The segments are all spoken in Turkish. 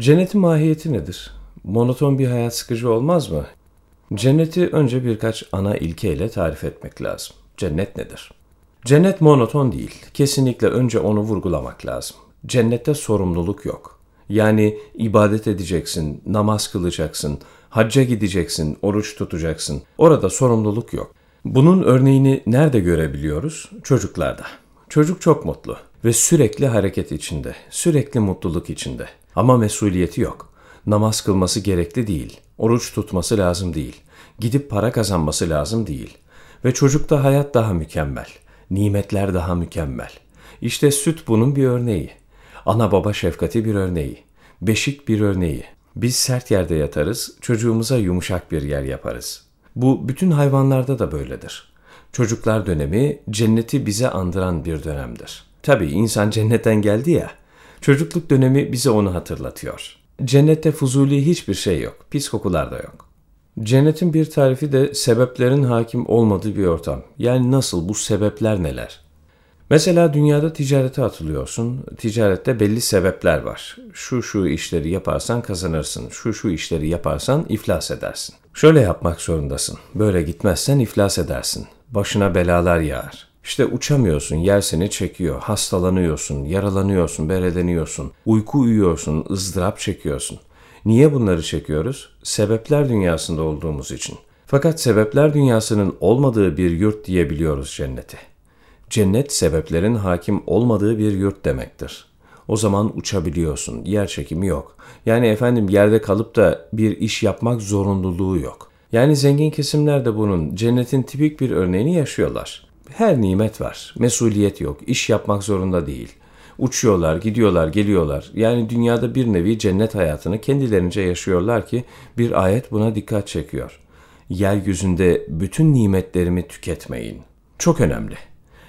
Cennetin mahiyeti nedir? Monoton bir hayat sıkıcı olmaz mı? Cenneti önce birkaç ana ilkeyle tarif etmek lazım. Cennet nedir? Cennet monoton değil. Kesinlikle önce onu vurgulamak lazım. Cennette sorumluluk yok. Yani ibadet edeceksin, namaz kılacaksın, hacca gideceksin, oruç tutacaksın. Orada sorumluluk yok. Bunun örneğini nerede görebiliyoruz? Çocuklarda. Çocuk çok mutlu ve sürekli hareket içinde, sürekli mutluluk içinde. Ama mesuliyeti yok. Namaz kılması gerekli değil. Oruç tutması lazım değil. Gidip para kazanması lazım değil. Ve çocukta hayat daha mükemmel. Nimetler daha mükemmel. İşte süt bunun bir örneği. Ana baba şefkati bir örneği. Beşik bir örneği. Biz sert yerde yatarız, çocuğumuza yumuşak bir yer yaparız. Bu bütün hayvanlarda da böyledir. Çocuklar dönemi cenneti bize andıran bir dönemdir. Tabii insan cennetten geldi ya. Çocukluk dönemi bize onu hatırlatıyor. Cennette fuzuli hiçbir şey yok. Pis kokular da yok. Cennetin bir tarifi de sebeplerin hakim olmadığı bir ortam. Yani nasıl bu sebepler neler? Mesela dünyada ticarete atılıyorsun. Ticarette belli sebepler var. Şu şu işleri yaparsan kazanırsın. Şu şu işleri yaparsan iflas edersin. Şöyle yapmak zorundasın. Böyle gitmezsen iflas edersin. Başına belalar yağar. İşte uçamıyorsun, yer seni çekiyor, hastalanıyorsun, yaralanıyorsun, bereleniyorsun, uyku uyuyorsun, ızdırap çekiyorsun. Niye bunları çekiyoruz? Sebepler dünyasında olduğumuz için. Fakat sebepler dünyasının olmadığı bir yurt diyebiliyoruz cennete. Cennet sebeplerin hakim olmadığı bir yurt demektir. O zaman uçabiliyorsun, yer çekimi yok. Yani efendim yerde kalıp da bir iş yapmak zorunluluğu yok. Yani zengin kesimler de bunun cennetin tipik bir örneğini yaşıyorlar. Her nimet var, mesuliyet yok, iş yapmak zorunda değil. Uçuyorlar, gidiyorlar, geliyorlar. Yani dünyada bir nevi cennet hayatını kendilerince yaşıyorlar ki bir ayet buna dikkat çekiyor. Yeryüzünde bütün nimetlerimi tüketmeyin. Çok önemli.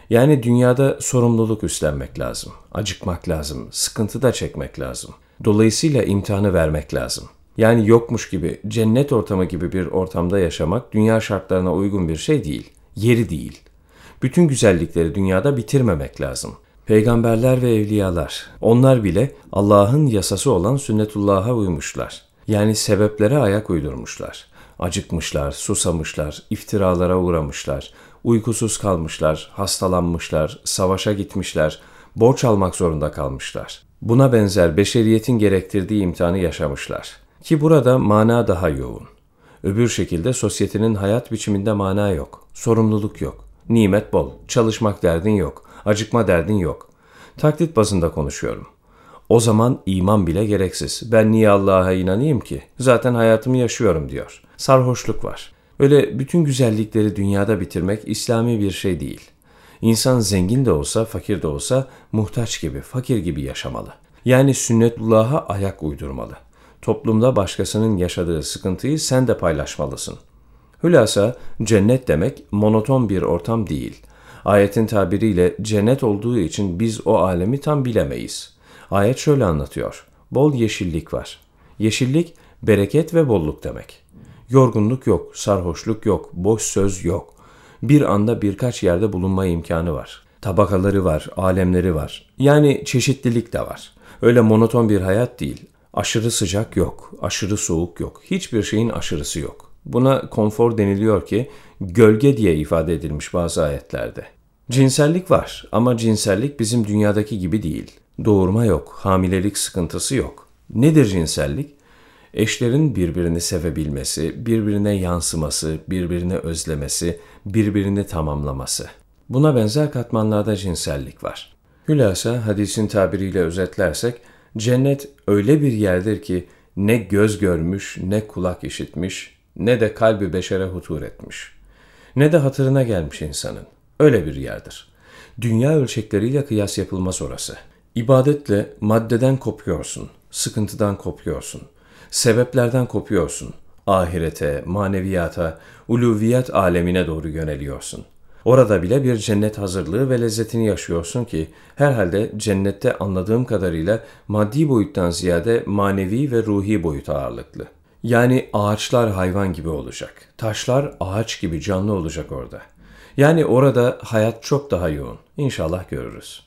Yani dünyada sorumluluk üstlenmek lazım, acıkmak lazım, sıkıntı da çekmek lazım. Dolayısıyla imtihanı vermek lazım. Yani yokmuş gibi, cennet ortamı gibi bir ortamda yaşamak dünya şartlarına uygun bir şey değil, yeri değil. Bütün güzellikleri dünyada bitirmemek lazım. Peygamberler ve evliyalar, onlar bile Allah'ın yasası olan sünnetullah'a uymuşlar. Yani sebeplere ayak uydurmuşlar. Acıkmışlar, susamışlar, iftiralara uğramışlar, uykusuz kalmışlar, hastalanmışlar, savaşa gitmişler, borç almak zorunda kalmışlar. Buna benzer beşeriyetin gerektirdiği imtihanı yaşamışlar. Ki burada mana daha yoğun. Öbür şekilde sosyetenin hayat biçiminde mana yok, sorumluluk yok, nimet bol, çalışmak derdin yok, acıkma derdin yok. Taklit bazında konuşuyorum. O zaman iman bile gereksiz. Ben niye Allah'a inanayım ki? Zaten hayatımı yaşıyorum diyor. Sarhoşluk var. Öyle bütün güzellikleri dünyada bitirmek İslami bir şey değil. İnsan zengin de olsa, fakir de olsa muhtaç gibi, fakir gibi yaşamalı. Yani sünnetullah'a ayak uydurmalı. Toplumda başkasının yaşadığı sıkıntıyı sen de paylaşmalısın. Hülasa cennet demek monoton bir ortam değil. Ayetin tabiriyle cennet olduğu için biz o alemi tam bilemeyiz. Ayet şöyle anlatıyor. Bol yeşillik var. Yeşillik bereket ve bolluk demek. Yorgunluk yok, sarhoşluk yok, boş söz yok. Bir anda birkaç yerde bulunma imkanı var. Tabakaları var, alemleri var. Yani çeşitlilik de var. Öyle monoton bir hayat değil. Aşırı sıcak yok, aşırı soğuk yok. Hiçbir şeyin aşırısı yok. Buna konfor deniliyor ki gölge diye ifade edilmiş bazı ayetlerde. Cinsellik var ama cinsellik bizim dünyadaki gibi değil. Doğurma yok, hamilelik sıkıntısı yok. Nedir cinsellik? Eşlerin birbirini sevebilmesi, birbirine yansıması, birbirini özlemesi, birbirini tamamlaması. Buna benzer katmanlarda cinsellik var. Hülasa hadisin tabiriyle özetlersek, cennet öyle bir yerdir ki ne göz görmüş, ne kulak işitmiş, ne de kalbi beşere hutur etmiş. Ne de hatırına gelmiş insanın. Öyle bir yerdir. Dünya ölçekleriyle kıyas yapılmaz orası. İbadetle maddeden kopuyorsun, sıkıntıdan kopuyorsun, sebeplerden kopuyorsun, ahirete, maneviyata, uluviyat alemine doğru yöneliyorsun. Orada bile bir cennet hazırlığı ve lezzetini yaşıyorsun ki herhalde cennette anladığım kadarıyla maddi boyuttan ziyade manevi ve ruhi boyut ağırlıklı. Yani ağaçlar hayvan gibi olacak. Taşlar ağaç gibi canlı olacak orada. Yani orada hayat çok daha yoğun. İnşallah görürüz.